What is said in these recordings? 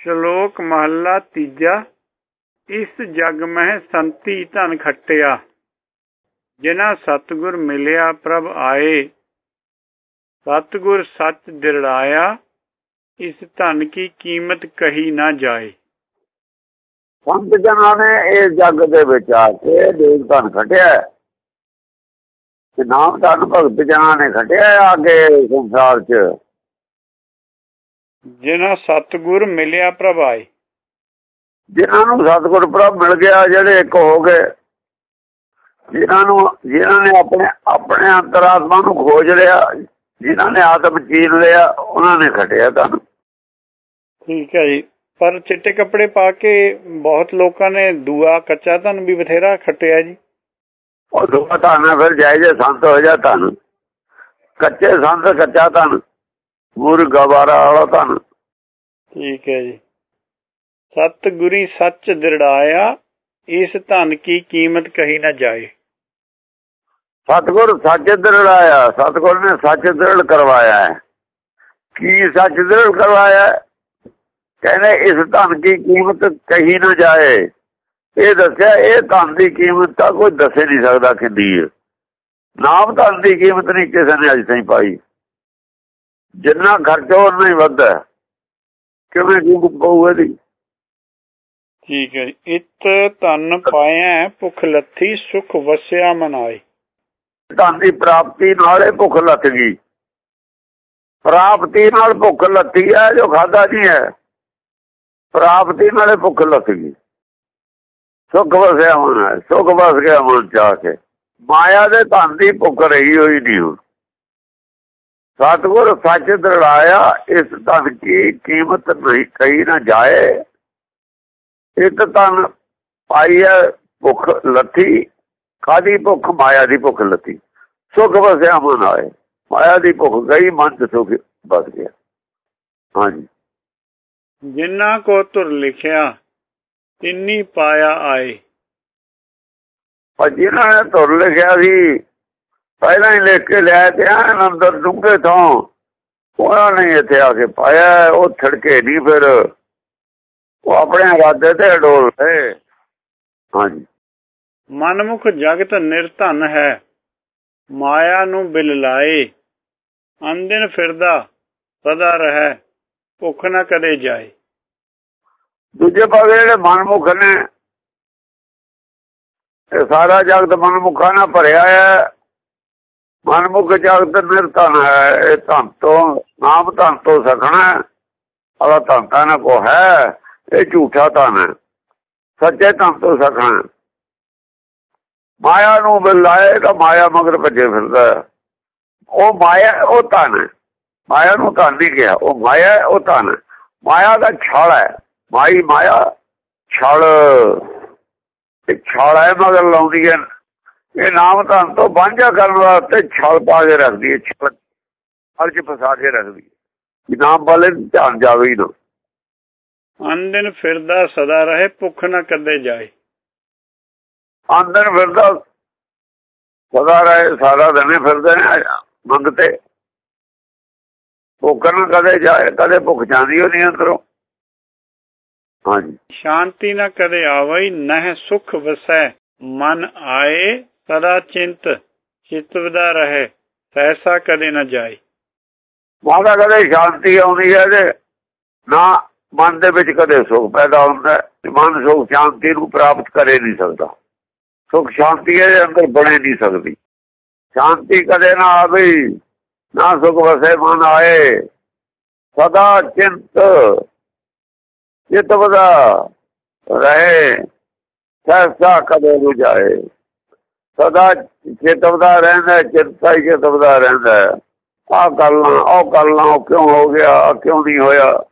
ਸ਼ਲੋਕ ਮਹੱਲਾ ਤੀਜਾ, ਇਸ ਜਗ ਮਹਿ ਸੰਤੀ ਧਨ ਖੱਟਿਆ ਜਿਨਾ ਸਤਗੁਰ ਮਿਲਿਆ ਪ੍ਰਭ ਆਏ। ਸਤਗੁਰ ਸੱਚ ਦਿਰੜਾਇਆ, ਇਸ ਧਨ ਕੀ ਕੀਮਤ ਕਹੀ ਨਾ ਜਾਏ। ਸੰਤ ਜਨਾਂ ਨੇ ਇਸ ਜੱਗ ਦੇ ਵਿੱਚ ਆ ਕੇ ਦੇਵ ਧਨ ਖਟਿਆ ਤੇ ਨਾਮ ਧਨ ਭਗਤ ਜਨਾਂ ਨੇ ਖਟਿਆ ਆ ਕੇ ਸੰਸਾਰ 'ਚ। ਜਿਨਾ ਸਤਗੁਰ ਮਿਲਿਆ ਪ੍ਰਭ ਆਏ ਜਿਨ੍ਹਾਂ ਨੂੰ ਸਤਗੁਰ ਪ੍ਰਭ ਮਿਲ ਗਿਆ ਜਿਹੜੇ ਇੱਕ ਹੋ ਗਏ। ਜਿਨ੍ਹਾਂ ਨੂੰ ਜਿਨ੍ਹਾਂ ਨੇ ਆਪਣੇ ਆਪਣੇ ਅੰਤਰਾਤਮਾ ਨੂੰ ਖੋਜ ਲਿਆ ਜਿਨ੍ਹਾਂ ਨੇ ਆਤਮ ਚੀਨ ਲਿਆ ਉਹਨਾਂ ਨੇ ਖਟਿਆ ਧਨ। ਠੀਕ ਹੈ ਜੀ। ਪਰ ਚਿੱਟੇ ਕੱਪੜੇ ਪਾ ਕੇ ਬਹੁਤ ਲੋਕਾਂ ਨੇ ਦੂਆ ਕੱਚਾ ਧਨ ਵੀ ਬਥੇਰਾ ਖੱਟਿਆ ਜੀ। ਉਹ ਦੁਆ ਧਨ ਫਿਰ ਜਾਇ ਜੇ ਸੰਤ ਹੋ ਜਾ ਧਨ। ਕੱਚੇ ਸੰਤ ਕੱਚਾ ਧਨ। ਗੁਰ ਗਵਾਰਾ ਵਾਲਾ ਧਨ। ਠੀਕ ਹੈ ਜੀ। ਸਤਗੁਰੀ ਸੱਚ ਦਿਰੜਾਇਆ ਇਸ ਧਨ ਕੀ ਕੀਮਤ ਕਹੀ ਨਾ ਜਾਏ। ਸਤਗੁਰ ਸੱਚ ਦ੍ਰਿੜਾਇਆ ਸਤਗੁਰ ਨੇ ਸੱਚ ਦ੍ਰਿੜ ਕਰਵਾਇਆ ਹੈ। ਕੀ ਸੱਚ ਦ੍ਰਿੜ ਕਰਵਾਇਆ? ਕਹਿੰਦੇ ਇਸ ਧਨ ਦੀ ਕੀਮਤ ਕਹੀ ਨਾ ਜਾਏ। ਇਹ ਦੱਸਿਆ ਇਹ ਧਨ ਦੀ ਕੀਮਤ ਤਾਂ ਕੋਈ ਦੱਸੇ ਨਹੀਂ ਸਕਦਾ ਕਿੰਨੀ ਹੈ ਨਾਮ ਧਨ ਦੀ ਕੀਮਤ ਨਹੀਂ ਕਿਸੇ ਨੇ ਅਜੇ ਤਾਈਂ ਪਾਈ। ਜਿੰਨਾ ਖਰਚੋ ਉਨਾ ਹੀ ਵੱਧਦਾ। ਕਿਵੇਂ ਕੀਮਤ ਪਊ ਇਹਦੀ? ਠੀਕ ਹੈ ਇਤ ਧਨ ਪਾਇਆ ਭੁਖ ਲੱਥੀ ਸੁਖ ਵਸਿਆ ਮਨਾਏ। ਧਨ ਦੀ ਪ੍ਰਾਪਤੀ ਨਾਲ ਭੁੱਖ ਲੱਥ ਗਈ। ਪ੍ਰਾਪਤੀ ਨਾਲ ਭੁੱਖ ਲੱਥੀ ਹੈ ਜੋ ਖਾਦਾ ਨਹੀਂ ਹੈ। ਪ੍ਰਾਪਤੀ ਨਾਲ ਭੁੱਖ ਲੱਥ ਗਈ। ਸੁਖ ਵਸਿਆ ਹੋਣਾ ਸੁਖ ਵਸ ਗਿਆ ਮਨ ਚਾ ਕੇ। ਮਾਇਆ ਦੇ ਧਨ ਦੀ ਭੁੱਖ ਰਹੀ ਹੋਈ ਨਹੀਂ ਹੁਣ। ਸਤਗੁਰ ਸੱਚ ਦਰੜਾਇਆ ਇਸ ਧਨ ਕੀ ਕੀਮਤ ਨਹੀਂ ਕਹੀ ਨਾ ਜਾਏ। ਇਹ ਧਨ ਪਾਈ ਹੈ ਭੁੱਖ ਲੱਥੀ ਕਾਦੀ ਭੁੱਖ? ਮਾਇਆ ਦੀ ਭੁੱਖ ਲੱਤੀ ਸੁਖ ਵਸਿਆ ਮਨ ਆਏ। ਮਾਇਆ ਦੀ ਭੁੱਖ ਗਈ ਮਨ ਚ ਸੁਖ ਬਸ ਗਿਆ। ਹਾਂਜੀ। ਜਿਨ੍ਹਾਂ ਕੋ ਤੁਰ ਲਿਖਿਆ ਤਿੰਨੀ ਪਾਇਆ ਆਏ। ਪਰ ਜਿਨ੍ਹਾਂ ਨੇ ਤੁਰ ਲਿਖਿਆ ਸੀ ਪਹਿਲਾਂ ਹੀ ਲਿਖ ਕੇ ਲਿਆ ਤੇ ਆਨ ਅੰਦਰ ਡੂੰਘੇ ਤੋਂ ਉਹਨਾਂ ਨੇ ਇੱਥੇ ਆ ਕੇ ਪਾਇਆ ਉਹ ਥੜਕੇ ਨਹੀਂ ਫਿਰ। ਉਹ ਆਪਣੇ ਇਰਾਦੇ ਤੇ ਅਡੋਲ ਹੈ ਹਾਂਜੀ। ਮਨਮੁਖ ਜਗਤ ਨਿਰਧਨ ਹੈ ਮਾਇਆ ਨੂੰ ਬਿਲ ਲਾਏ। ਅੰਦਿਨ ਫਿਰਦਾ ਸਦਾ ਰਹਿ ਭੁੱਖ ਨਾ ਕਦੇ ਜਾਏ। ਦੂਜੇ ਪਾਸੇ ਜਿਹੜੇ ਮਨਮੁਖ ਨੇ ਇਹ ਸਾਰਾ ਜਗਤ ਮਨਮੁਖਾਂ ਨਾਲ ਭਰਿਆ ਹੈ ਮਨਮੁਖ ਜਗਤ ਨਿਰਧਨ ਹੈ ਇਹ ਧਨ ਤੋਂ ਨਾਮ ਧਨ ਤੋਂ ਸਕਣਾ ਅਲਾ ਧਨ ਤਾਂ ਨਾ ਕੋ ਹੈ ਇਹ ਝੂਠਾ ਧਨ ਹੈ ਸੱਚੇ ਧਨ ਤੋਂ ਸਕਣਾ ਮਾਇਆ ਨੂੰ ਬਿਲਾਏ ਤਾਂ ਮਾਇਆ ਮਗਰ ਭੱਜੇ ਫਿਰਦਾ ਹੈ। ਉਹ ਮਾਇਆ ਉਹ ਧਨ ਹੈ ਮਾਇਆ ਨੂੰ ਧਨ ਨਹੀਂ ਕਿਹਾ ਉਹ ਮਾਇਆ ਹੈ, ਉਹ ਧਨ ਹੈ। ਮਾਇਆ ਦਾ ਛਾਲ ਹੈ ਮਾਈ ਮਾਇਆ ਛਾਲ ਇਹ ਛਾਲ ਹੈ ਮਗਰ ਲਾਉਂਦੀ ਹੈ ਇਹ ਨਾਮ ਧਨ ਤੋਂ ਵਾਂਝਾ ਕਰਨ ਵਾਸਤੇ ਛਾਲ ਪਾ ਕੇ ਰੱਖਦੀ ਹੈ ਛਾਲ ਹਰ ਚ ਫਸਾ ਕੇ ਰੱਖਦੀ ਹੈ। ਨਾਮ ਵਾਲੇ ਧਿਆਨ ਜਾਵੇ ਹੀ ਨਾ। ਅੰਦਿਨ ਫਿਰਦਾ ਸਦਾ ਰਹੇ ਭੁੱਖ ਨਾ ਕਦੇ ਜਾਏ। ਅੰਦਰ ਫਿਰਦਾ ਸਦਾ ਰਹੇ ਸਾਰਾ ਦਿਨ ਫਿਰਦੇ ਨੇ ਮੰਗਤੇ। ਭੁੱਖ ਨਾ ਕਦੇ ਜਾਏ ਕਦੇ ਭੁੱਖ ਜਾਂਦੀ ਨਹੀਂ ਅੰਦਰੋਂ। ਹਾਂਜੀ। ਸ਼ਾਂਤੀ ਨਾ ਕਦੇ ਆਵਈ ਨਹਿ ਸੁਖ ਵਸੈ ਮਨ ਆਏ ਸਦਾ ਚਿੰਤ ਚਿਤਵਦਾ ਰਹੇ ਸਹਿਸਾ ਕਦੇ ਨਾ ਜਾਏ ਮਾਦਾ ਕਦੇ ਸ਼ਾਂਤੀ ਆਉਂਦੀ ਹੈ ਤੇ ਨਾ ਮਨ ਦੇ ਵਿੱਚ ਕਦੇ ਸੁਖ ਪੈਦਾ ਹੁੰਦਾ ਮਨ ਸੁਖ ਸ਼ਾਂਤੀ ਨੂੰ ਪ੍ਰਾਪਤ ਕਰੇ ਨਹੀਂ ਸਕਦਾ ਸੁਖ ਸ਼ਾਂਤੀ ਇਹਦੇ ਅੰਦਰ ਬਣੇ ਨਹੀਂ ਸਕਦੀ ਸ਼ਾਂਤੀ ਕਦੇ ਨਾ ਆਵੇ ਨਾ ਸੁਖ ਵਸੇ ਮਨ ਆਏ ਸਦਾ ਚਿੰਤ ਚਿਤਵਦਾ ਰਹੇ ਸਹਿਸਾ ਕਦੇ ਨੂੰ ਜਾਏ ਸਦਾ ਚਿਤਵਦਾ ਰਹਿੰਦਾ ਚਿੰਤਾ ਹੀ ਚਿਤਵਦਾ ਰਹਿੰਦਾ। ਆ ਕਰ ਲਾਂ ਉਹ ਕਰ ਲਾਂ ਉਹ ਕਿਉਂ ਹੋ ਗਿਆ ਆਹ ਕਿਉਂ ਨਹੀਂ ਹੋਇਆ?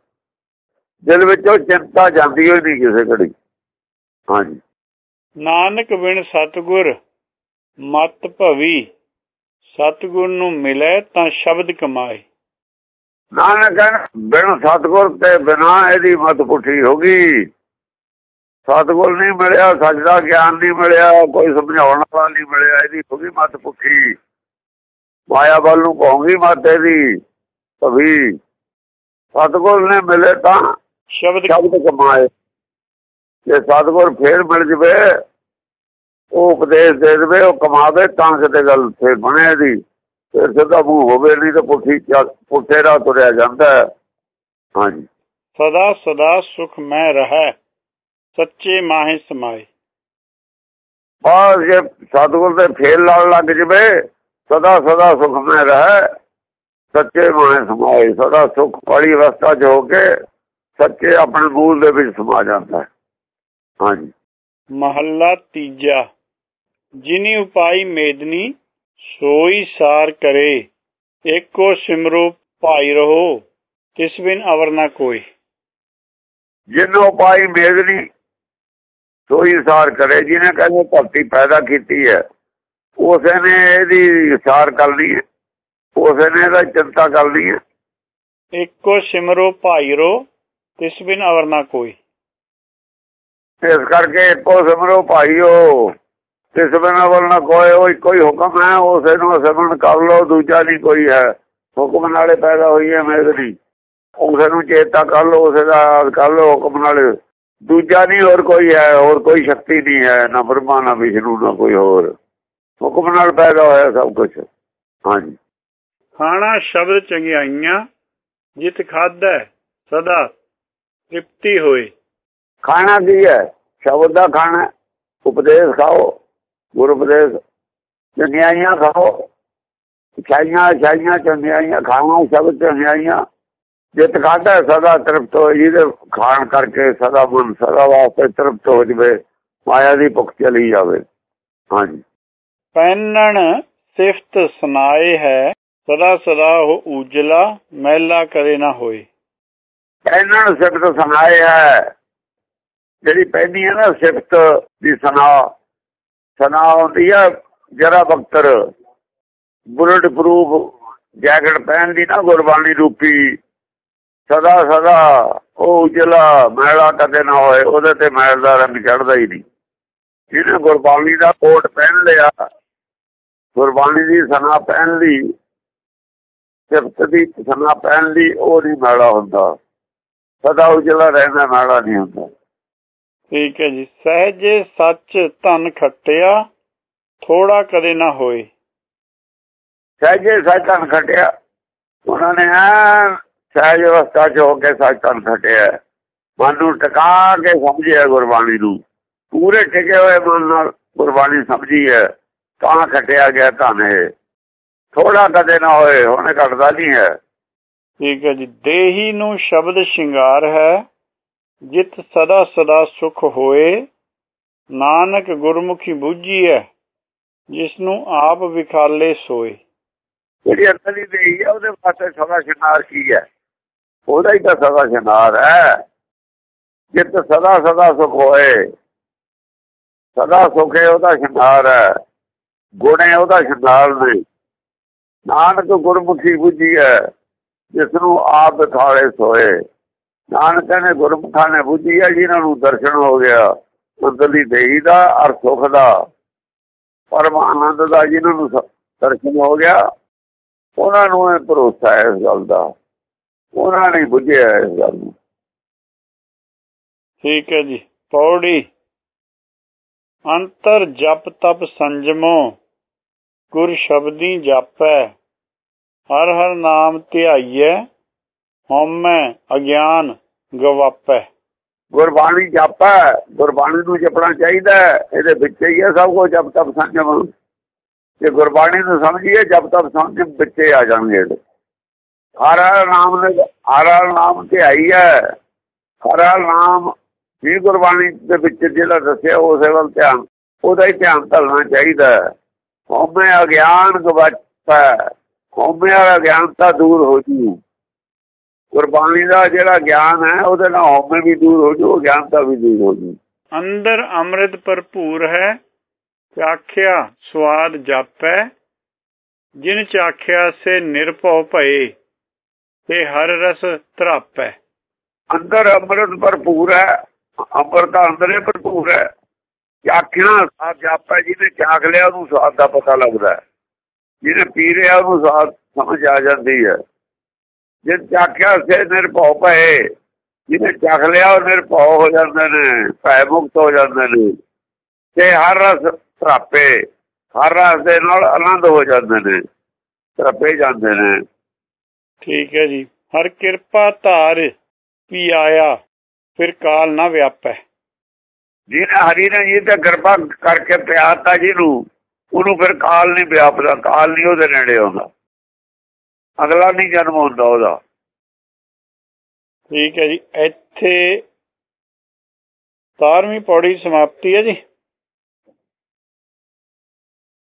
ਦਿਲ ਵਿੱਚ ਚਿੰਤਾ ਜਾਂਦੀ ਹੋਈ ਨਹੀਂ ਕਿਸੇ ਘੜੀ। ਹਾਂਜੀ। ਨਾਨਕ ਬਿਨ ਸਤਗੁਰ ਮਤ ਭਵੀ ਸਤਗੁਰ ਨੂੰ ਮਿਲੇ ਤਾਂ ਸ਼ਬਦ ਕਮਾਏ। ਨਾਨਕ ਬਿਨ ਸਤਗੁਰ ਤੇ ਬਿਨਾ ਇਹਦੀ ਮਤ ਪੁੱਠੀ ਹੋ ਗਈ। ਸਤਗੁਰ ਨਹੀਂ ਮਿਲਿਆ ਸੱਚ ਦਾ ਗਿਆਨ ਨਹੀਂ ਮਿਲਿਆ ਕੋਈ ਸਮਝਾਉਣ ਵਾਲਾ ਨਹੀਂ ਮਿਲਿਆ ਇਹਦੀ ਗਈ ਮਤ ਪੁੱਠੀ ਮਾਇਆ ਵੱਲ ਨੂੰ ਕਹੂੰਗੀ ਮਤ ਇਹਦੀ ਭਵੀ। ਸਤਗੁਰ ਨੇ ਮਿਲੇ ਤਾਂ ਸ਼ਬਦ ਸ਼ਬਦ ਕਮਾਏ। ਜੇ ਸਤਗੁਰ ਫੇਰ ਮਿਲ ਜਵੇ ਉਹ ਉਪਦੇਸ਼ ਦੇ ਦੇਵੇ ਉਹ ਕਮਾਵੇ ਤਾਂ ਕਿਤੇ ਗੱਲ ਫੇਰ ਬਣੇ ਦੀ ਫਿਰ ਸਿੱਧਾ ਮੂੰਹ ਹੋਵੇ ਨਹੀਂ ਤਾਂ ਪੁੱਠੀ ਪੁੱਠੇ ਰਾਹ ਤੁਰਿਆ ਜਾਂਦਾ। ਹਾਂਜੀ। ਸਦਾ ਸਦਾ ਸੁਖ ਮੈਂ ਰਹੈ। ਸੱਚੇ ਮਾਹੇ ਸਮਾਏ। ਬਾਅਦ ਜੇ ਸਤਗੁਰ ਦੇ ਫੇਰ ਲੜ ਲੱਗ ਜਵੇ ਸਦਾ ਸਦਾ ਸੁਖ ਮੈਂ ਰਹਿ। ਸੱਚੇ ਮਾਂ ਸਮਾਏ ਸਦਾ ਸੁਖ ਵਾਲੀ ਅਵਸਥਾ 'ਚ ਹੋ ਕੇ ਸੱਚੇ ਆਪਣੇ ਮੂਲ ਦੇ ਵਿੱਚ ਸਮਾ ਜਾਂਦਾ ਹੈ। ਹਾਂਜੀ। ਮਹੱਲਾ ਤੀਜਾ ਜਿਨੀ ਉਪਾਈ ਮੇਦਨੀ ਸੋਈ ਸਾਰ ਕਰੇ। ਏਕੋ ਸਿਮਰੋ ਭਾਈ ਰਹੋ ਤਿਸ ਬਿਨ ਅਵਰ ਨਾ ਕੋਈ। ਜਿੰਨੋਂ ਪਾਈ ਮੇਦਨੀ ਸੋਈ ਸਾਰ ਕਰੇ ਜਿਹਨੇ ਕਹਿੰਦੇ ਭਗਤੀ ਪੈਦਾ ਕੀਤੀ ਹੈ ਉਸੇ ਨੇ ਇਹਦੀ ਸਾਰ ਕਰਨੀ ਹੈ ਉਸੇ ਨੇ ਇਹਦਾ ਚਿੰਤਾ ਕਰਨੀ ਹੈ। ਏਕੋ ਸਿਮਰੋ ਭਾਈ ਰੋ ਤਿਸ ਬਿਨ ਅਵਰ ਨਾ ਕੋਈ। ਇਸ ਕਰਕੇ ਇੱਕੋ ਸਿਮਰੋ ਭਾਈਓ ਤਿਸ ਬਿਨਾਂ ਵਰਨਾ ਕੋਈ ਉਹ ਇੱਕੋ ਹੀ ਹੁਕਮ ਹੈ ਉਸੇ ਨੂੰ ਸਿਮਰਨ ਕਰ ਲੋ ਦੂਜਾ ਨਹੀਂ ਕੋਈ ਹੈ। ਹੁਕਮ ਨਾਲੇ ਪੈਦਾ ਹੋਈ ਹੈ ਮੇਦਨੀ ਉਸੇ ਨੂੰ ਚੇਤਾ ਕਰ ਲੋ ਉਸੇ ਦਾ ਕਰ ਲੋ ਹੁਕਮ ਨਾਲੇ ਦੂਜਾ ਨਹੀਂ ਹੋਰ ਕੋਈ ਹੈ ਹੋਰ ਕੋਈ ਸ਼ਕਤੀ ਨਹੀਂ ਹੈ ਨਾ ਬ੍ਰਹਮਾ ਨਾ ਵਿਸ਼ਨੂੰ ਨਾ ਕੋਈ ਹੋਰ। ਹੁਕਮ ਨਾਲ ਪੈਦਾ ਹੋਇਆ ਸਭ ਕੁਝ ਹਾਂਜੀ। ਖਾਣਾ ਸ਼ਬਦ ਚੰਗਿਆਈਆਂ ਜਿਤ ਖਾਦਾ ਸਦਾ ਤ੍ਰਿਪਤੀ ਹੋਏ। ਖਾਣਾ ਕੀ ਹੈ? ਸ਼ਬਦ ਦਾ ਖਾਣਾ। ਉਪਦੇਸ਼ ਖਾਓ ਗੁਰ ਉਪਦੇਸ਼। ਚੰਗਿਆਈਆਂ ਖਾਓ। ਛਾਈਆਂ ਛਾਈਆਂ ਚੰਗਿਆਈਆਂ ਖਾਣਾ ਸ਼ਬਦ ਚੰਗਿਆਈਆਂ। ਜਿਤ ਖਾਦਾ ਹੈ, ਸਦਾ ਤ੍ਰਿਪਤ ਹੋ ਜਿਹਦੇ ਖਾਣ ਕਰਕੇ ਸਦਾ ਮਨ ਸਦਾ ਵਾਸਤੇ ਤ੍ਰਿਪਤ ਹੋ ਜਵੇ ਮਾਇਆ ਦੀ ਭੁੱਖ ਚਲੀ ਜਾਵੇ। ਹਾਂਜੀ। ਪੈਨਣ ਸਿਫਤ ਸੁਨਾਏ ਹੈ ਸਦਾ ਸਦਾ ਉਹ ਉਜਲਾ ਮਹਿਲਾ ਕਰੇ ਨਾ ਹੋਏ। ਨੂੰ ਸਿਫਤ ਸੁਣਾਏ ਹੈ ਜਿਹੜੀ ਪਹਿਲੀ ਹੈ ਨਾ ਸਿਫਤ ਦੀ ਸੁਣਾ ਸੁਣਾ ਹੁੰਦੀ ਆ ਜਰਾ ਬਖਤਰ ਬੁਲਟ ਪ੍ਰੂਫ ਜੈਕਟ ਪਹਿਨ ਦੀ ਨਾ ਗੁਰਬਾਣੀ ਰੂਪੀ ਸਦਾ ਸਦਾ ਉਹ ਉਜਲਾ ਮੈਲਾ ਕਦੇ ਨਾ ਹੋਏ ਉਹਦੇ ਤੇ ਮੈਲ ਦਾ ਰੰਗ ਚੜਦਾ ਹੀ ਨਹੀਂ। ਜਿਹਨੇ ਗੁਰਬਾਣੀ ਦਾ ਕੋਟ ਪਹਿਨ ਲਿਆ ਗੁਰਬਾਣੀ ਦੀ ਸੁਣਾ ਪਹਿਨ ਲਈ ਸਿਫਤ ਦੀ ਸੁਣਾ ਪਹਿਨ ਲਈ ਉਹ ਨਹੀਂ ਮੈਲਾ ਹੁੰਦਾ। ਸਦਾ ਉਜਲਾ ਰਹਿਣਾ ਮੈਲਾ ਨਹੀਂ ਹੁੰਦਾ। ਠੀਕ ਹੈ ਜੀ। ਸਹਜੇ ਸੱਚ ਧਨ ਖੱਟਿਆ ਥੋੜਾ ਕਦੇ ਨਾ ਹੋਏ। ਸਹਿਜੇ ਸੱਚਨ ਖਟਿਆ। ਉਹਨਾਂ ਨੇ ਸਹਿਜ ਅਵਸਥਾ ਚ ਹੋ ਕੇ ਸੱਚਨ ਖਟਿਆ ਮਨ ਨੂੰ ਟਿਕਾ ਕੇ ਸਮਝਿਆ ਗੁਰਬਾਣੀ ਨੂੰ। ਪੂਰੇ ਟਿਕੇ ਹੋਏ ਮਨ ਨਾਲ ਗੁਰਬਾਣੀ ਸਮਝੀ ਹੈ ਤਾਂ ਖਟਿਆ ਗਿਆ ਧਨ ਇਹ। ਥੋੜਾ ਕਦੇ ਨਾ ਹੋਏ ਹੁਣ ਘਟਦਾ ਨਹੀਂ ਹੈ। ਠੀਕ ਹੈ ਜੀ ਦੇਹੀ ਨੂੰ ਸ਼ਬਦ ਸ਼ਿੰਗਾਰ ਹੈ ਜਿਤ ਸਦਾ ਸਦਾ ਸੁਖ ਹੋਏ। ਨਾਨਕ ਗੁਰਮੁਖੀ ਬੂਝੀ ਹੈ ਜਿਸ ਨੂੰ ਆਪ ਵਿਖਾਲੇ ਸੋਏ। ਜਿਹੜੀ ਅੰਦਰਲੀ ਦੇਹੀ ਹੈ ਉਹਦੇ ਵਾਸਤੇ ਸਦਾ ਸ਼ਿਨਾਰ ਕੀ ਹੈ? ਉਹਦਾ ਹੀ ਤਾਂ ਸਦਾ ਸ਼ਿਨਾਰ ਹੈ। ਜਿੱਤ ਸਦਾ ਸਦਾ ਸੁਖ ਹੋਏ, ਸਦਾ ਸੁਖੇ ਉਹਦਾ ਸ਼ਿਨਾਰ ਹੈ, ਗੁਣੇ ਉਹਦਾ ਸ਼ਿਨਾਰ ਨੇ। ਨਾਨਕ ਗੁਰਮੁਖੀ ਬੁੱਝੀ ਹੈ ਜਿਸ ਨੂੰ ਆਪ ਵਿਖਾਲੇ ਸੋਏ। ਨਾਨਕ ਨੇ ਗੁਰਮੁਖਾਂ ਨੇ ਬੁੱਝੀ ਹੈ, ਜਿਨ੍ਹਾਂ ਨੂੰ ਦਰਸ਼ਨ ਹੋ ਗਿਆ ਅੰਦਰਲੀ ਦੇਹੀ ਦਾ ਅਰ ਸੁਖ ਦਾ। ਪਰਮ ਆਨੰਦ ਦਾ ਜਿਨ੍ਹਾਂ ਨੂੰ ਦਰਸ਼ਨ ਹੋ ਗਿਆ, ਉਹਨਾਂ ਨੂੰ ਇਹ ਭਰੋਸਾ ਹੈ ਇਸ ਗੱਲ ਦਾ। ਉਹਨਾਂ ਨੇ ਬੁੱਝਿਆ ਇਸ ਗੱਲ ਨੂੰ। ਠੀਕ ਹੈ ਜੀ। ਪੌੜੀ। ਅੰਤਰ ਜਪ ਤਪ ਸੰਜਮੋ। ਗੁਰ ਸ਼ਬਦੀ ਜਾਪੈ। ਹਰ ਹਰ ਨਾਮ ਧਿਆਈਐ। ਹਉਮੈ ਅਗਿਆਨ ਗਵਾਪੈ। ਗੁਰਬਾਣੀ ਜਾਪਾ। ਗੁਰਬਾਣੀ ਨੂੰ ਜਪਣਾ ਚਾਹੀਦਾ ਇਹਦੇ ਵਿੱਚ ਹੀ ਹੈ ਸਭ ਕੁਝ ਜਪ ਤਪ ਸੰਜਮ। ਜੇ ਗੁਰਬਾਣੀ ਨੂੰ ਸਮਝੀਏ ਜਪ ਤਪ ਸੰਜਮ ਵਿੱਚੇ ਆ ਜਾਣਗੇ ਹਰ ਹਰ ਨਾਮ ਨੇ ਹਰ ਹਰ ਨਾਮ ਤੇ ਆਈ ਹੈ। ਹਰ ਹਰ ਨਾਮ ਵੀ ਗੁਰਬਾਣੀ ਦੇ ਵਿੱਚ ਜਿਹੜਾ ਦੱਸਿਆ ਉਸੇ ਵੱਲ ਧਿਆਨ, ਉਹਦਾ ਹੀ ਧਿਆਨ ਧਰਨਾ ਚਾਹੀਦਾ ਹਉਮੈ ਅਗਿਆਨ ਗਵਾਚਾ ਹਉਮੈ ਵਾਲਾ ਅਗਿਆਨਤਾ ਦੂਰ ਹੋ ਜੂ। ਗੁਰਬਾਣੀ ਦਾ ਜਿਹੜਾ ਗਿਆਨ ਹੈ, ਉਹਦੇ ਨਾਲ ਹਉਮੈ ਵੀ ਦੂਰ ਹੋ ਜੂ ਅਗਿਆਨਤਾ ਵੀ ਦੂਰ ਹੋ ਜੂ। ਅੰਦਰ ਅੰਮ੍ਰਿਤ ਭਰਪੂਰ ਹੈ, ਚਾਖਿਆ ਸਵਾਦ ਜਾਪੈ। ਜਿਨ ਚਾਖਿਆ ਸੇ ਨਿਰਭਉ ਭਏ ਤੇ ਹਰ ਰਸ ਧਰਾਪੈ। ਅੰਦਰ ਅੰਮ੍ਰਿਤ ਭਰਪੂਰ ਹੈ, ਅੰਮ੍ਰਿਤ ਅੰਦਰੇ ਭਰਪੂਰ ਹੈ। ਚਾਖਣਾ ਸਾਧ ਜਾਪਾ, ਜਿਹਨੇ ਚਾਖ ਲਿਆ, ਉਹਨੂੰ ਸਵਾਦ ਦਾ ਪਤਾ ਲੱਗਦਾ ਹੈ। ਜਿਹਨੇ ਪੀ ਲਿਆ, ਉਹਨੂੰ ਸਵਾਦ ਸਮਝ ਆ ਜਾਂਦੀ ਹੈ। ਜੇ ਚਾਖਿਆ ਸੇ ਨਿਰਭਉ ਭਏ। ਜਿਹਨੇ ਚੱਖ ਲਿਆ, ਉਹ ਨਿਰਭਉ ਹੋ ਜਾਂਦੇ ਨੇ, ਭੈ ਮੁਕਤ ਹੋ ਜਾਂਦੇ ਨੇ। ਤੇ ਹਰ ਰਸ ਪ੍ਰਾਪੇ ਹਰ ਰਸ ਦੇ ਨਾਲ ਆਨੰਦ ਹੋ ਜਾਂਦੇ ਨੇ ਪ੍ਰਾਪੇ ਜਾਂਦੇ ਨੇ। ਠੀਕ ਹੈ ਜੀ। ਹਰ ਕਿਰਪਾ ਧਾਰ ਵੀ ਆਇਆ ਫਿਰ ਕਾਲ ਨਾ ਵਿਆਪੈ। ਜਿਹਨੇ ਹਰੀ ਨੇ ਜੀ ਤੇ ਕਿਰਪਾ ਕਰਕੇ ਪਿਆਤਾ ਜਿਹਨੂੰ ਉਹਨੂੰ ਫਿਰ ਕਾਲ ਨਹੀਂ ਵਿਆਪਦਾ ਕਾਲ ਨਹੀਂ ਉਹਦੇ ਨੇੜੇ ਆਉਂਦਾ। ਅਗਲਾ ਨਹੀਂ ਜਨਮ ਹੁੰਦਾ ਉਹਦਾ। ਠੀਕ ਹੈ ਜੀ। ਇੱਥੇ 17ਵੀਂ ਪੌੜੀ ਸਮਾਪਤੀ ਹੈ ਜੀ।